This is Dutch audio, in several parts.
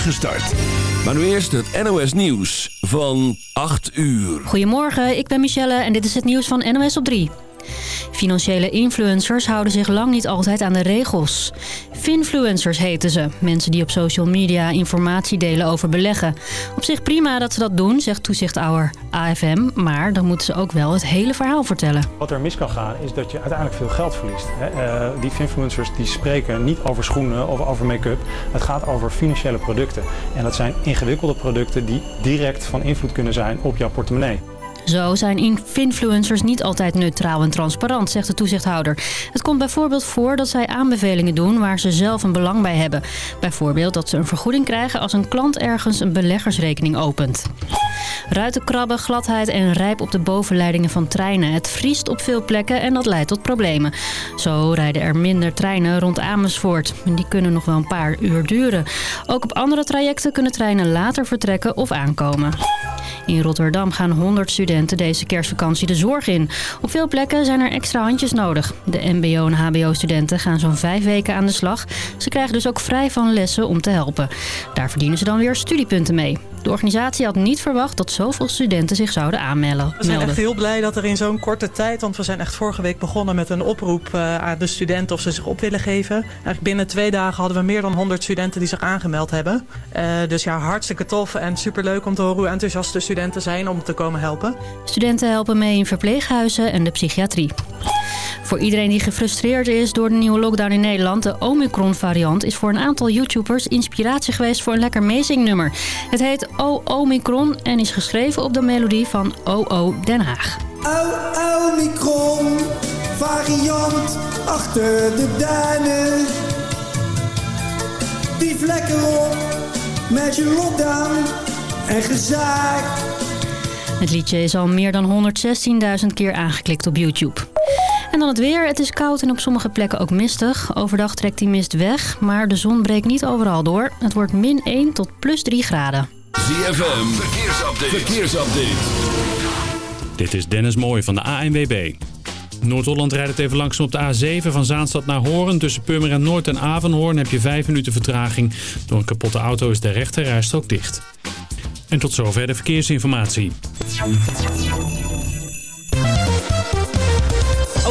spoedige start. Maar nu eerst het NOS Nieuws van 8 uur. Goedemorgen, ik ben Michelle en dit is het nieuws van NOS op 3. Financiële influencers houden zich lang niet altijd aan de regels. Finfluencers heten ze. Mensen die op social media informatie delen over beleggen. Op zich prima dat ze dat doen, zegt toezichthouder AFM. Maar dan moeten ze ook wel het hele verhaal vertellen. Wat er mis kan gaan is dat je uiteindelijk veel geld verliest. Uh, die influencers die spreken niet over schoenen of over make-up. Het gaat over financiële producten. En dat zijn ingewikkelde producten die direct van invloed kunnen zijn op jouw portemonnee. Zo zijn influencers niet altijd neutraal en transparant, zegt de toezichthouder. Het komt bijvoorbeeld voor dat zij aanbevelingen doen waar ze zelf een belang bij hebben. Bijvoorbeeld dat ze een vergoeding krijgen als een klant ergens een beleggersrekening opent. Ruitenkrabben, gladheid en rijp op de bovenleidingen van treinen. Het vriest op veel plekken en dat leidt tot problemen. Zo rijden er minder treinen rond Amersfoort. Die kunnen nog wel een paar uur duren. Ook op andere trajecten kunnen treinen later vertrekken of aankomen. In Rotterdam gaan 100 studenten deze kerstvakantie de zorg in. Op veel plekken zijn er extra handjes nodig. De mbo- en hbo-studenten gaan zo'n vijf weken aan de slag. Ze krijgen dus ook vrij van lessen om te helpen. Daar verdienen ze dan weer studiepunten mee. De organisatie had niet verwacht dat zoveel studenten zich zouden aanmelden. We zijn echt heel blij dat er in zo'n korte tijd... want we zijn echt vorige week begonnen met een oproep uh, aan de studenten... of ze zich op willen geven. Eigenlijk binnen twee dagen hadden we meer dan 100 studenten die zich aangemeld hebben. Uh, dus ja, hartstikke tof en superleuk om te horen hoe enthousiast de studenten zijn om te komen helpen. Studenten helpen mee in verpleeghuizen en de psychiatrie. Voor iedereen die gefrustreerd is door de nieuwe lockdown in Nederland... de Omicron-variant is voor een aantal YouTubers inspiratie geweest voor een lekker meezingnummer. Het heet O Omicron en is geschreven op de melodie van OO Den Haag. O Omicron, variant achter de duinen. Die vlekken op met je lockdown en gezaak. Het liedje is al meer dan 116.000 keer aangeklikt op YouTube. En dan het weer. Het is koud en op sommige plekken ook mistig. Overdag trekt die mist weg, maar de zon breekt niet overal door. Het wordt min 1 tot plus 3 graden. ZFM, verkeersupdate. verkeersupdate. Dit is Dennis Mooij van de ANWB. Noord-Holland rijdt het even langzaam op de A7 van Zaanstad naar Hoorn. Tussen Purmerend Noord en Avenhoorn heb je 5 minuten vertraging. Door een kapotte auto is de rechte rijstrook dicht. En tot zover de verkeersinformatie.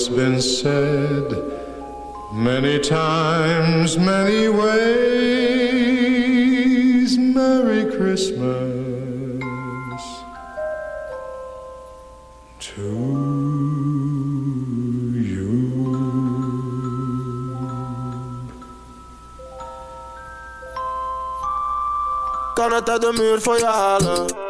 It's been said many times, many ways, Merry Christmas to you. De?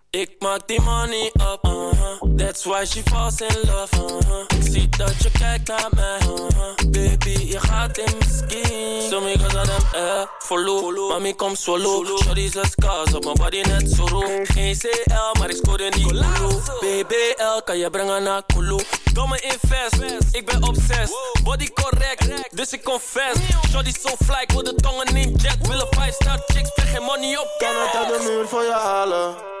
Ik maak die money up, uh-huh. That's why she falls in love, uh-huh. Ik zie dat je kijkt naar mij, uh-huh. Baby, je gaat in mijn skin So me cause them, eh, follow Mami, kom solo Shorty zes kaas op mijn body net zo roe Geen CL, maar ik scoorde niet Kulu BBL, kan je brengen naar Kulu? Domme invest, ik ben obsessed. Body correct, dus ik confess. Shorty so fly, ik wil de tongen in jet. Willen 5 star chicks, spreek geen money op Kan het uit de muur voor je halen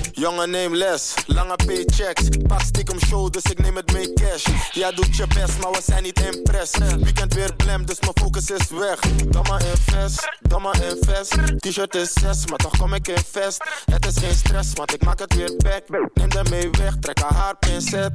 Jongen, neem les, lange paychecks. Pak stiekem show, dus ik neem het mee cash. Jij doet je best, maar we zijn niet impressed. Weekend weer blem, dus mijn focus is weg. Domme invest, domme invest. T-shirt is 6, maar toch kom ik in vest. Het is geen stress, want ik maak het weer back. Neem de mee weg, trek haar haar pincet.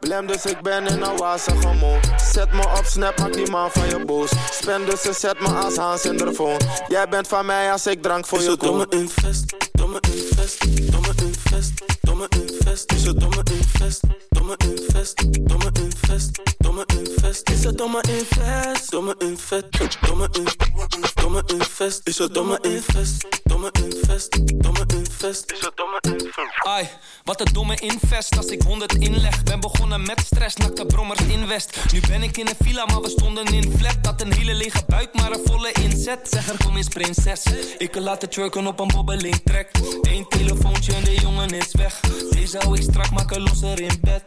Blem, dus ik ben in een wazige mode. Zet me op snap, maak die man van je boos. Spend dus ze zet me als Hans in de phone. Jij bent van mij als ik drank voor je koop. Domme invest, domme invest, domme invest, domme invest. Is het domme invest, domme invest, domme invest, domme invest. Is het domme invest, domme invest, domme invest, domme invest. Is het domme invest, domme invest, domme invest. Is het domme invest. Ai, wat een domme invest als ik 100 inleg. Ben begonnen met stress, nakte brommers invest. Nu ben ik in een villa, maar we stonden in flat. Dat een hele lege buik, maar een volle inzet. Zeg er kom eens prinses. Ik kan laten trucken op een bobbeling trek. Eén telefoontje en de jongen is weg. Deze hou ik strak, maak er losser in bed.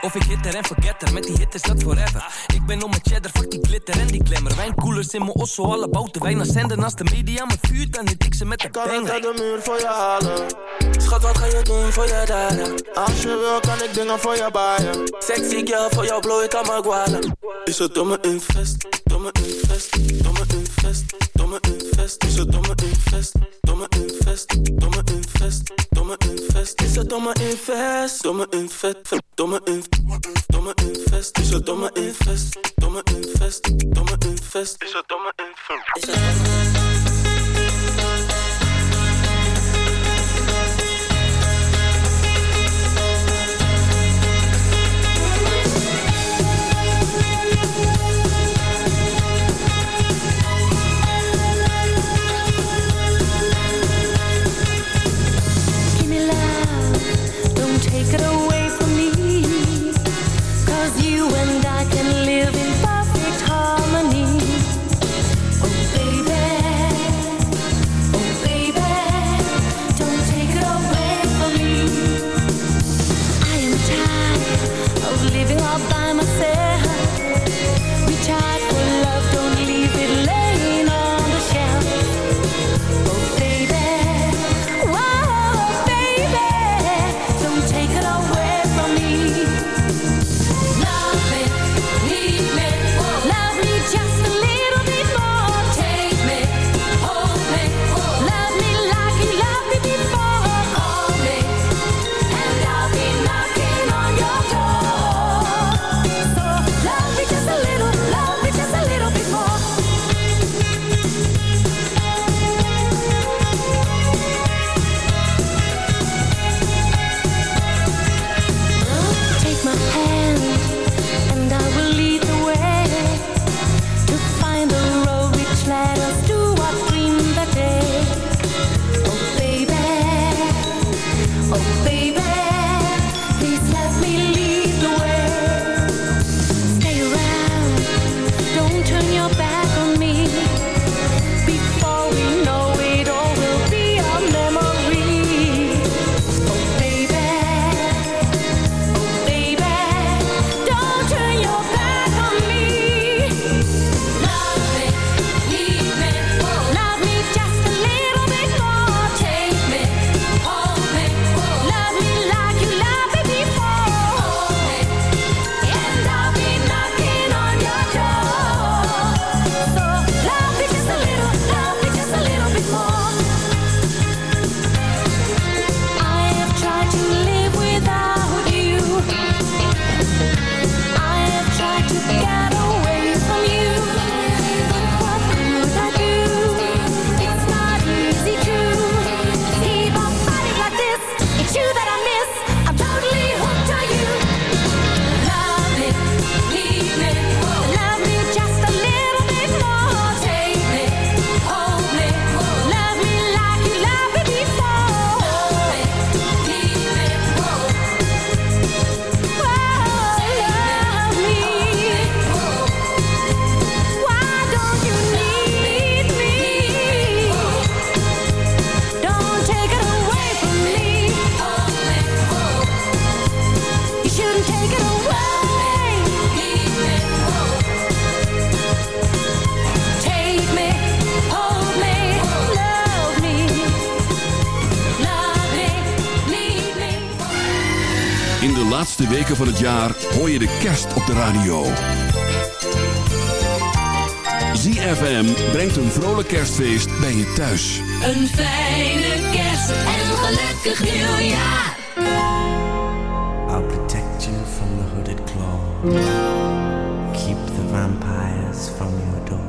Of ik hitter en forgetter, met die hit is dat forever. Ik ben om mijn cheddar, fuck die glitter en die glamour. Wijnkoelers in mijn osso, alle bouten wijn als zenden. Als de media me vuurt, dan hit ik ze met de Kan banger. het uit de muur voor je halen? Schat, wat ga je doen voor je daden? Als je wil, kan ik dingen voor je baaien. Sexy girl, voor jou blow ik aan mijn gualen. Is het domme invest, domme invest, domme invest, domme invest. Is het domme invest, domme invest, domme invest, domme invest. Is het domme invest, domme invest, domme invest, domme invest. Is het domme invest, domme invest, domme invest. Is het domme invest. Domme In laatste weken van het jaar hoor je de kerst op de radio. ZFM brengt een vrolijk kerstfeest bij je thuis. Een fijne kerst en een gelukkig nieuwjaar. I'll protect you from the hooded claw. Keep the vampires from your door.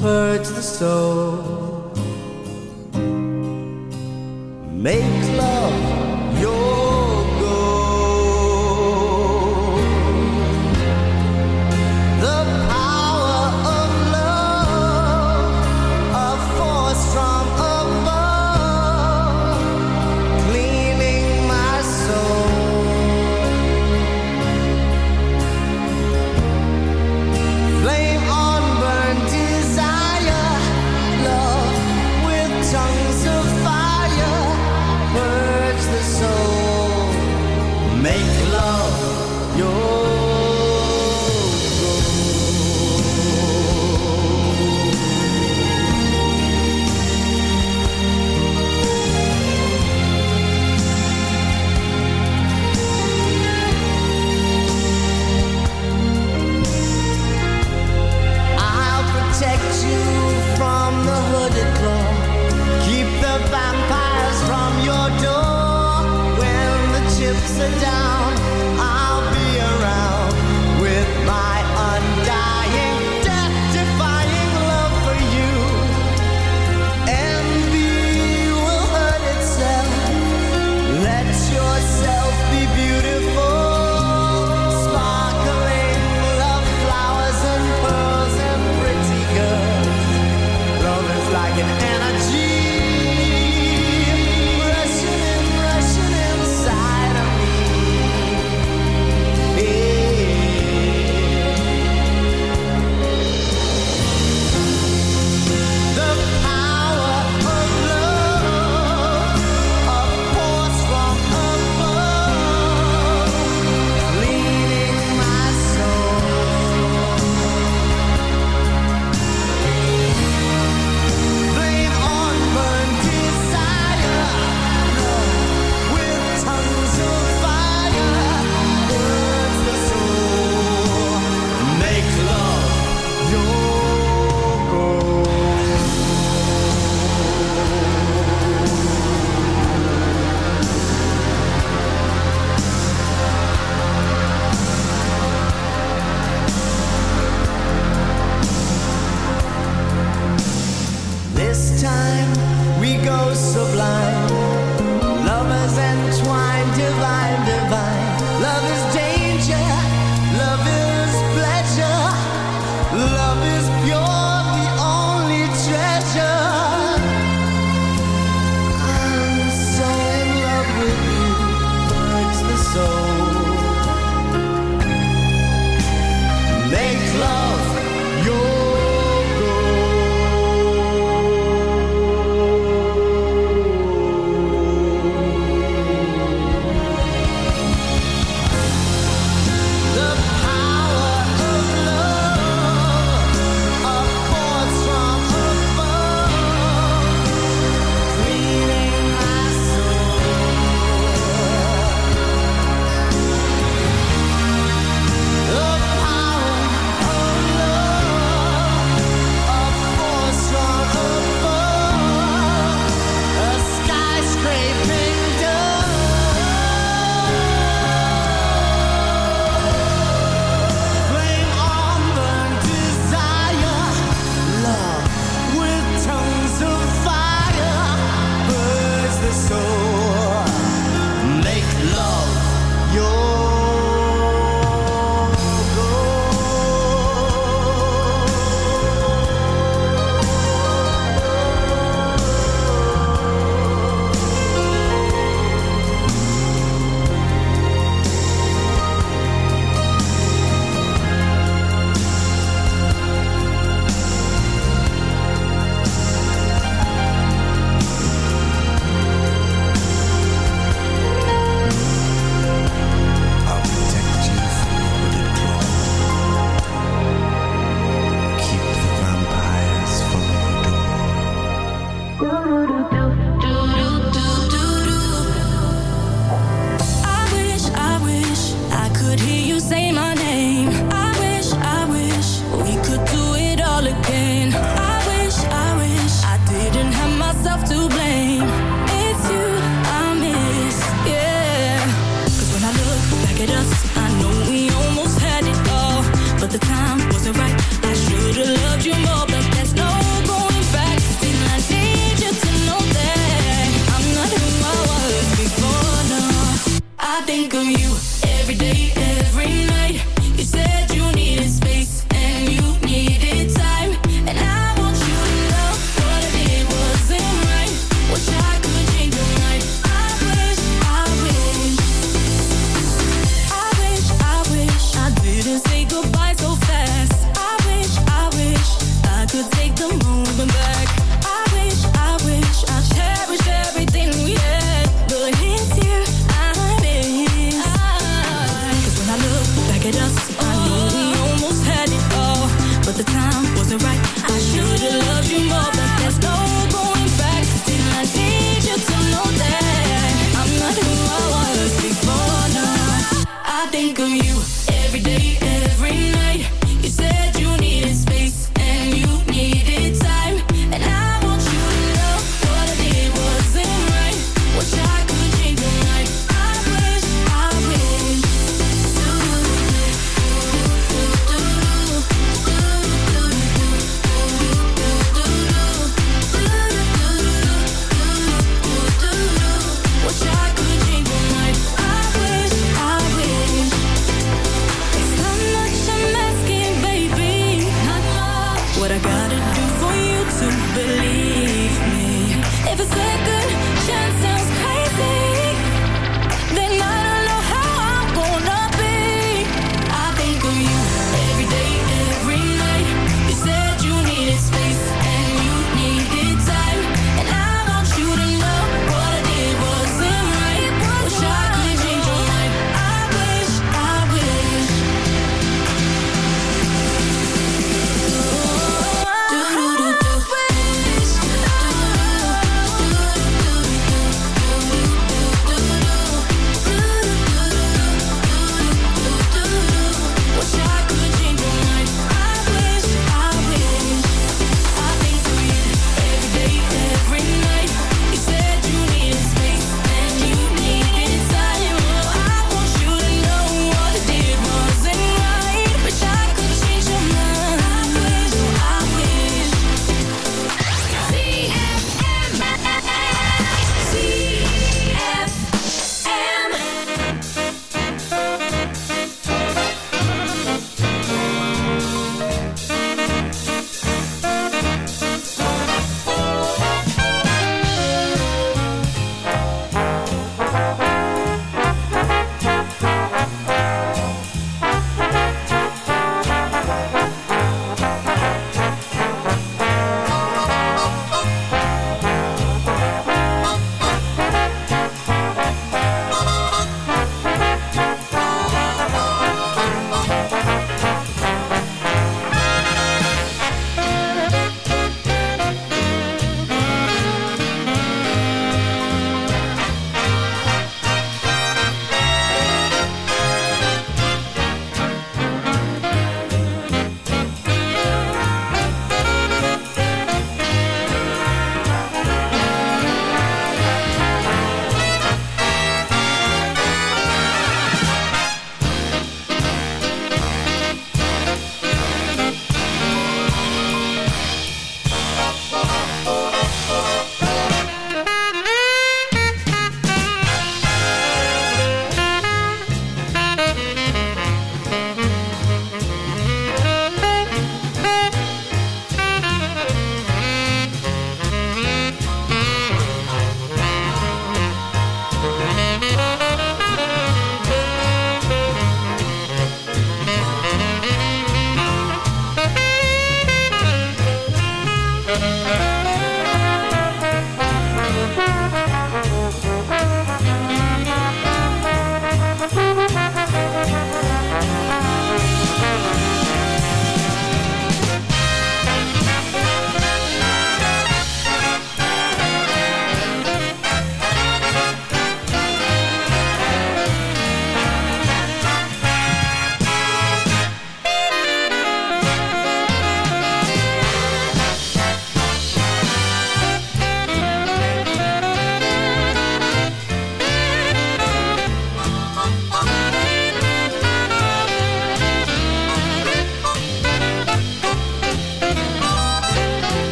purge the soul. Make love sublime. Lovers entwined, divine, divine. Love is dangerous.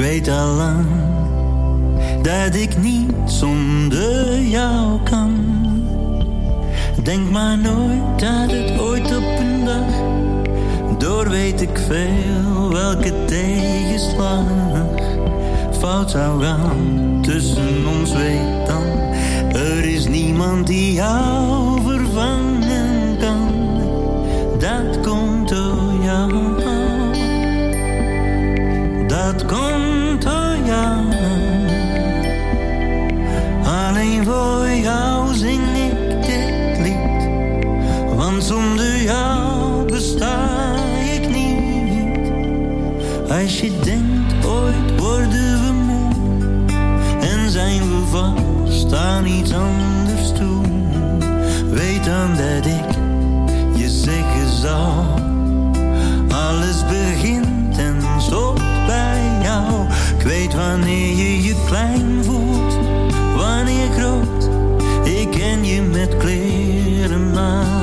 weet al lang dat ik niet zonder jou kan. Denk maar nooit dat het ooit op een dag, door weet ik veel welke tegenslag fout zou gaan tussen ons, weet dan. Er is niemand die jou vervangen kan, dat komt door jou. Dat komt Alleen voor jou zing ik dit lied, want zonder jou besta ik niet. Als je denkt ooit worden we moe en zijn we vast aan iets anders toe, weet dan dat ik je zeker zal. Alles begint Weet wanneer je je klein voelt, wanneer groot. Ik ken je met kleren maar.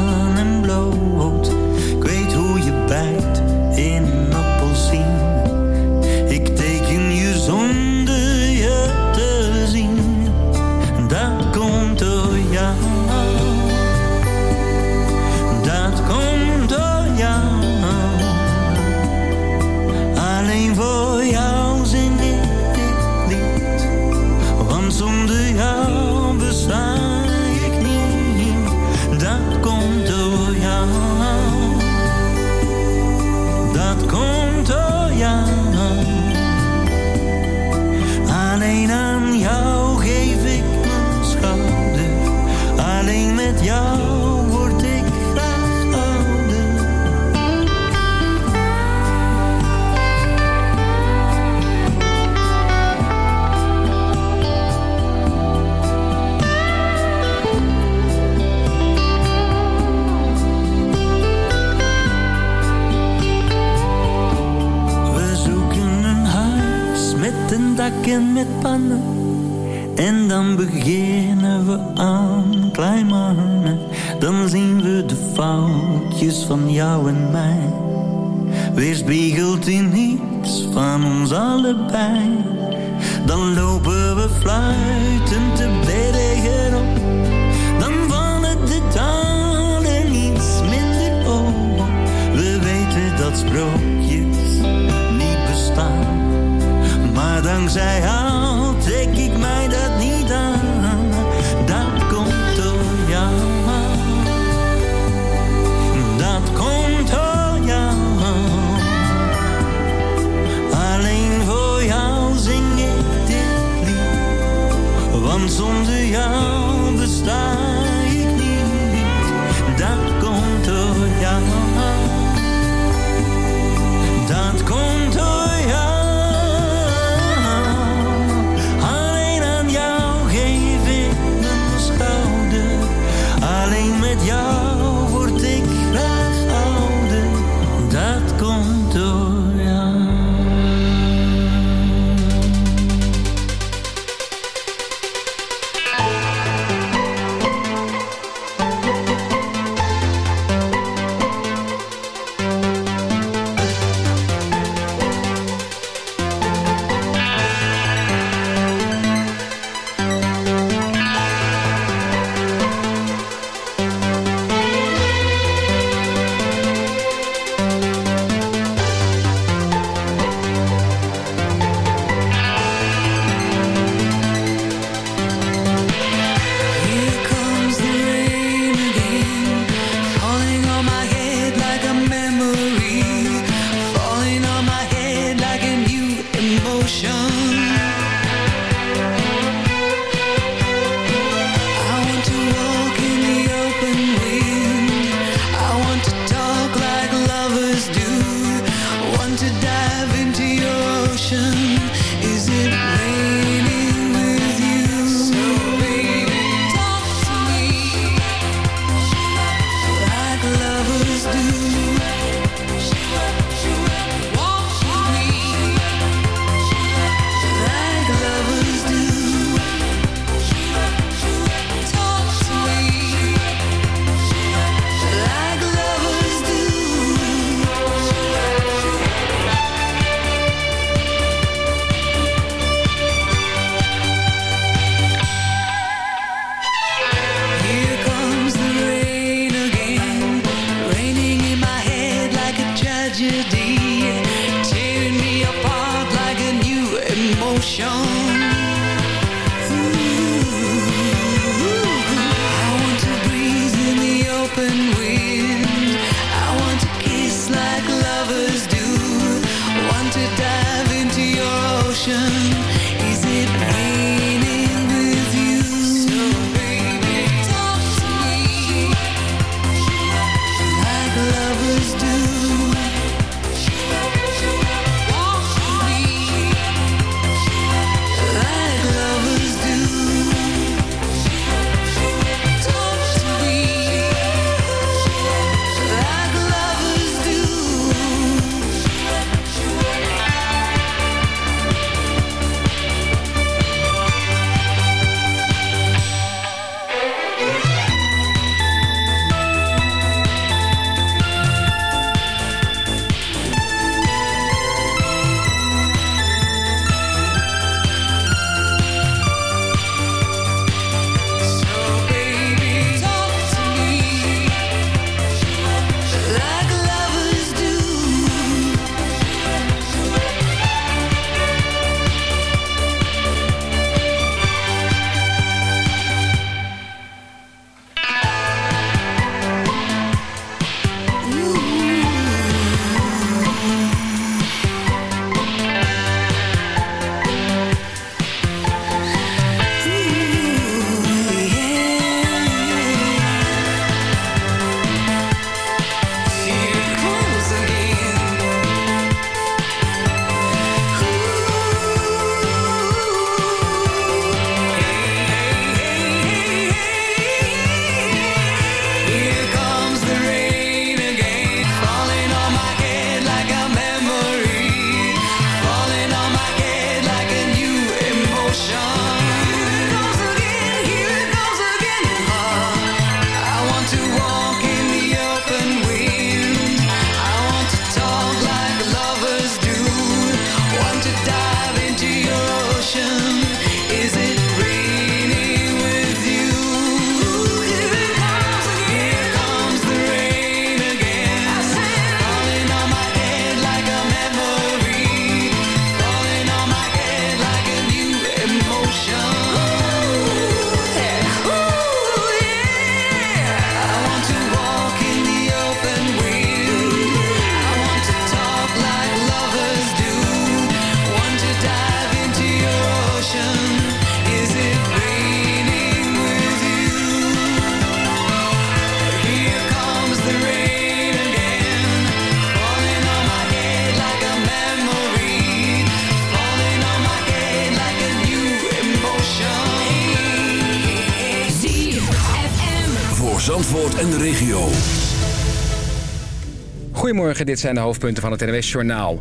Dit zijn de hoofdpunten van het NWS-journaal.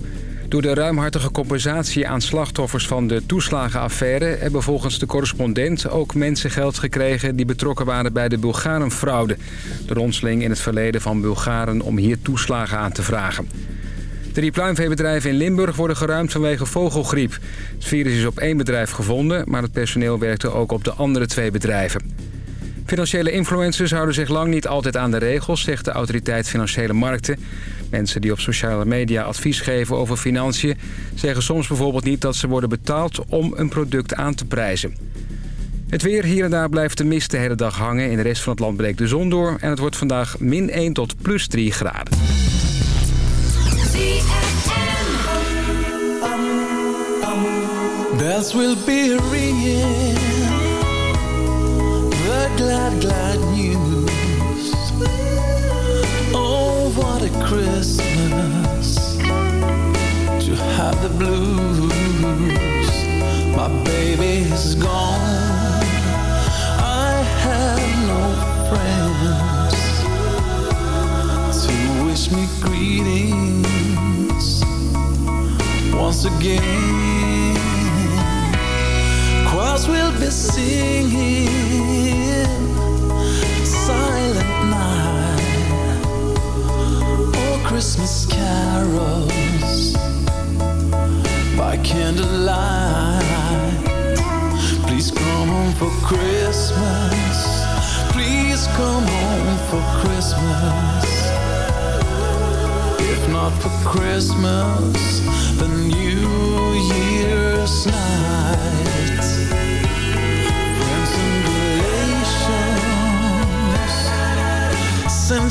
Door de ruimhartige compensatie aan slachtoffers van de toeslagenaffaire... hebben volgens de correspondent ook mensen geld gekregen... die betrokken waren bij de Bulgarenfraude. De ronseling in het verleden van Bulgaren om hier toeslagen aan te vragen. Drie pluimveebedrijven in Limburg worden geruimd vanwege vogelgriep. Het virus is op één bedrijf gevonden, maar het personeel werkte ook op de andere twee bedrijven. Financiële influencers houden zich lang niet altijd aan de regels, zegt de autoriteit Financiële Markten. Mensen die op sociale media advies geven over financiën... zeggen soms bijvoorbeeld niet dat ze worden betaald om een product aan te prijzen. Het weer hier en daar blijft de mist de hele dag hangen. In de rest van het land breekt de zon door en het wordt vandaag min 1 tot plus 3 graden. Glad, glad news. Oh, what a Christmas to have the blues. My baby is gone. I have no friends to wish me greetings once again. Choirs will be singing Christmas carols by candlelight. Please come home for Christmas. Please come home for Christmas. If not for Christmas, the New Year's night. Friends and relations, some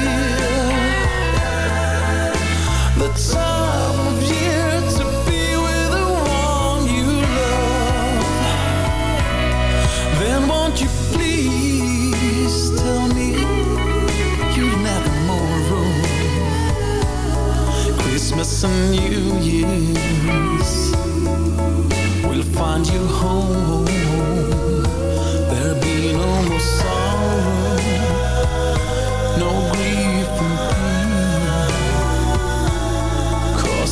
some new years. We'll find you home. There'll be no more sorrow, no grief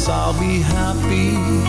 I'll be happy.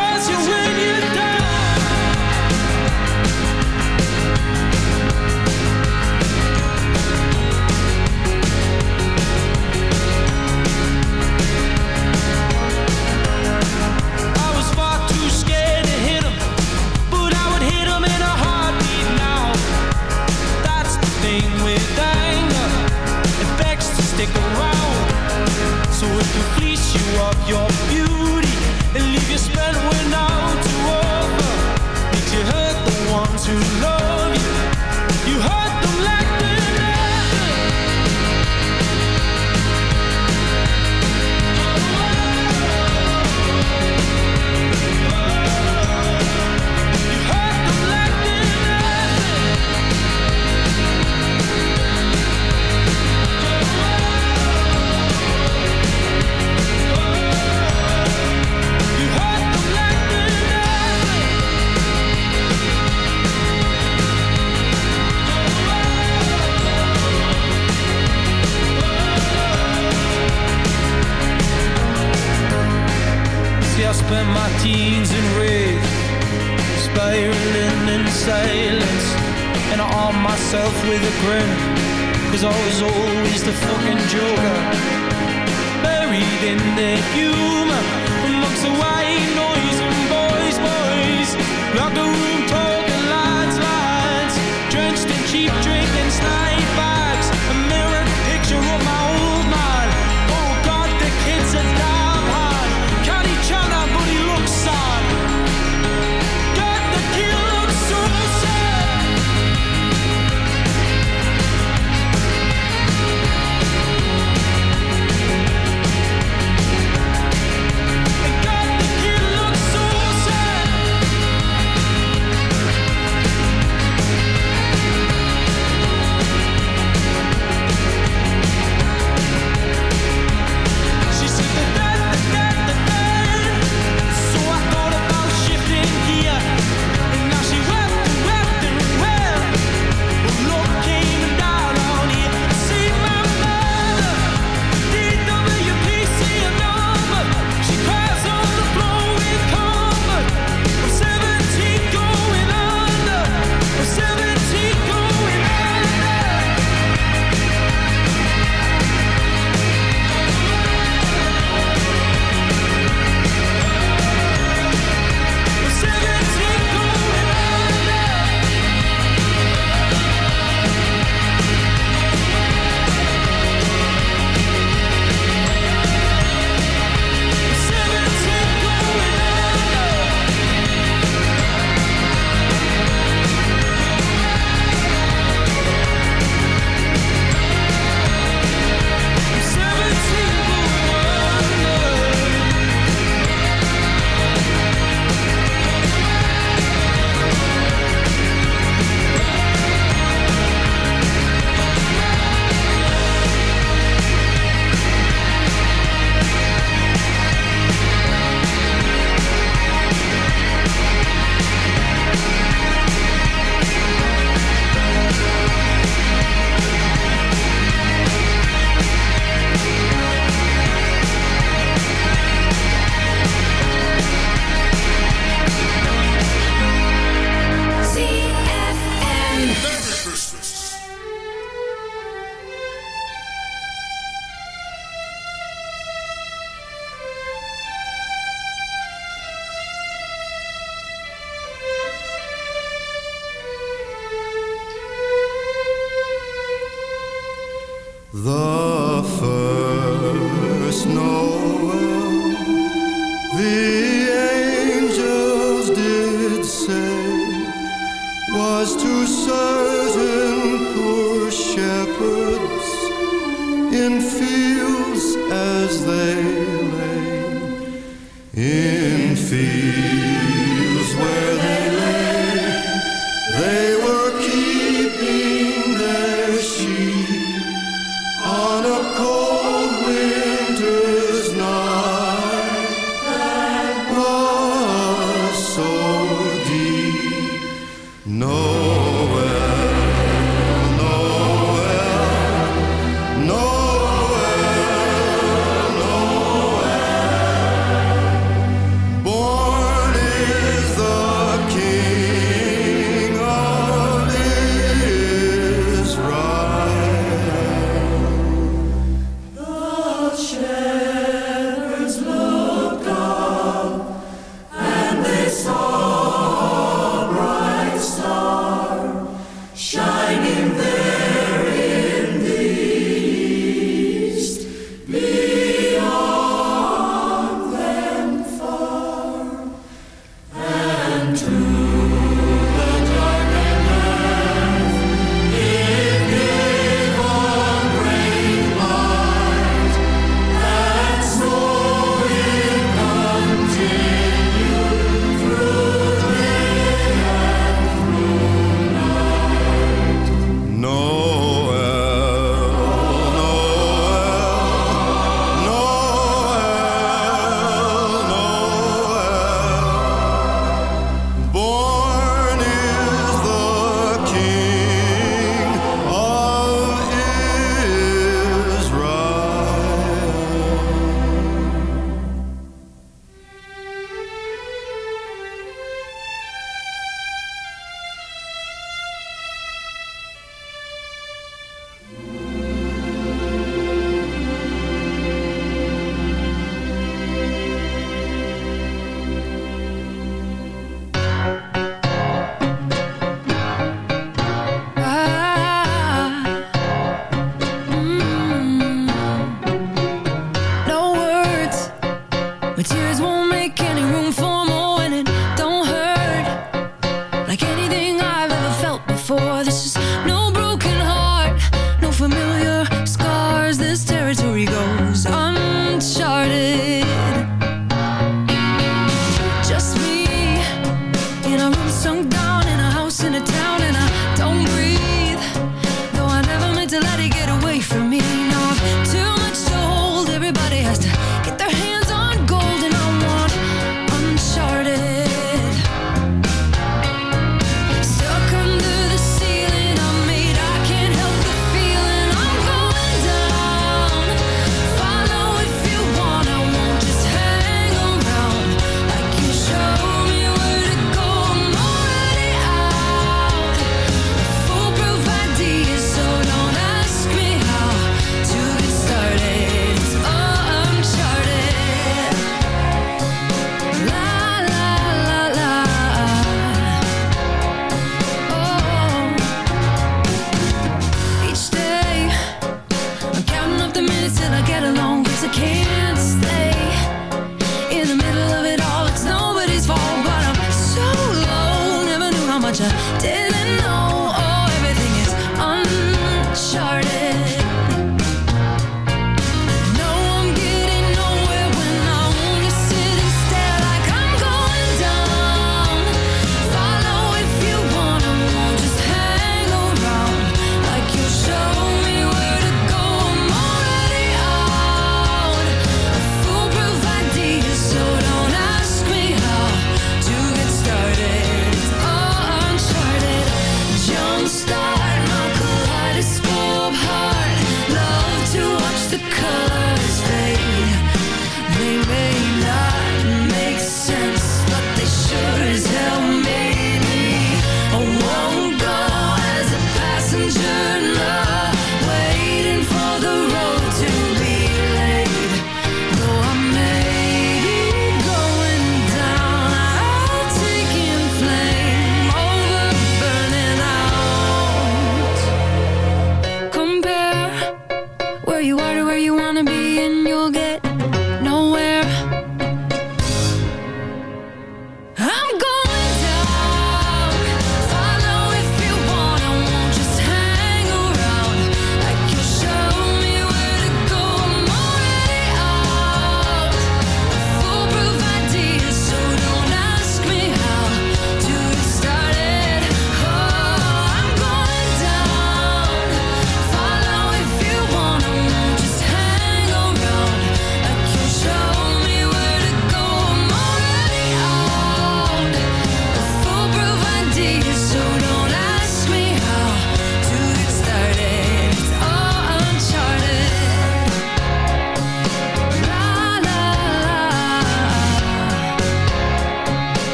you up your was always, always the fucking joker. Buried in their humor.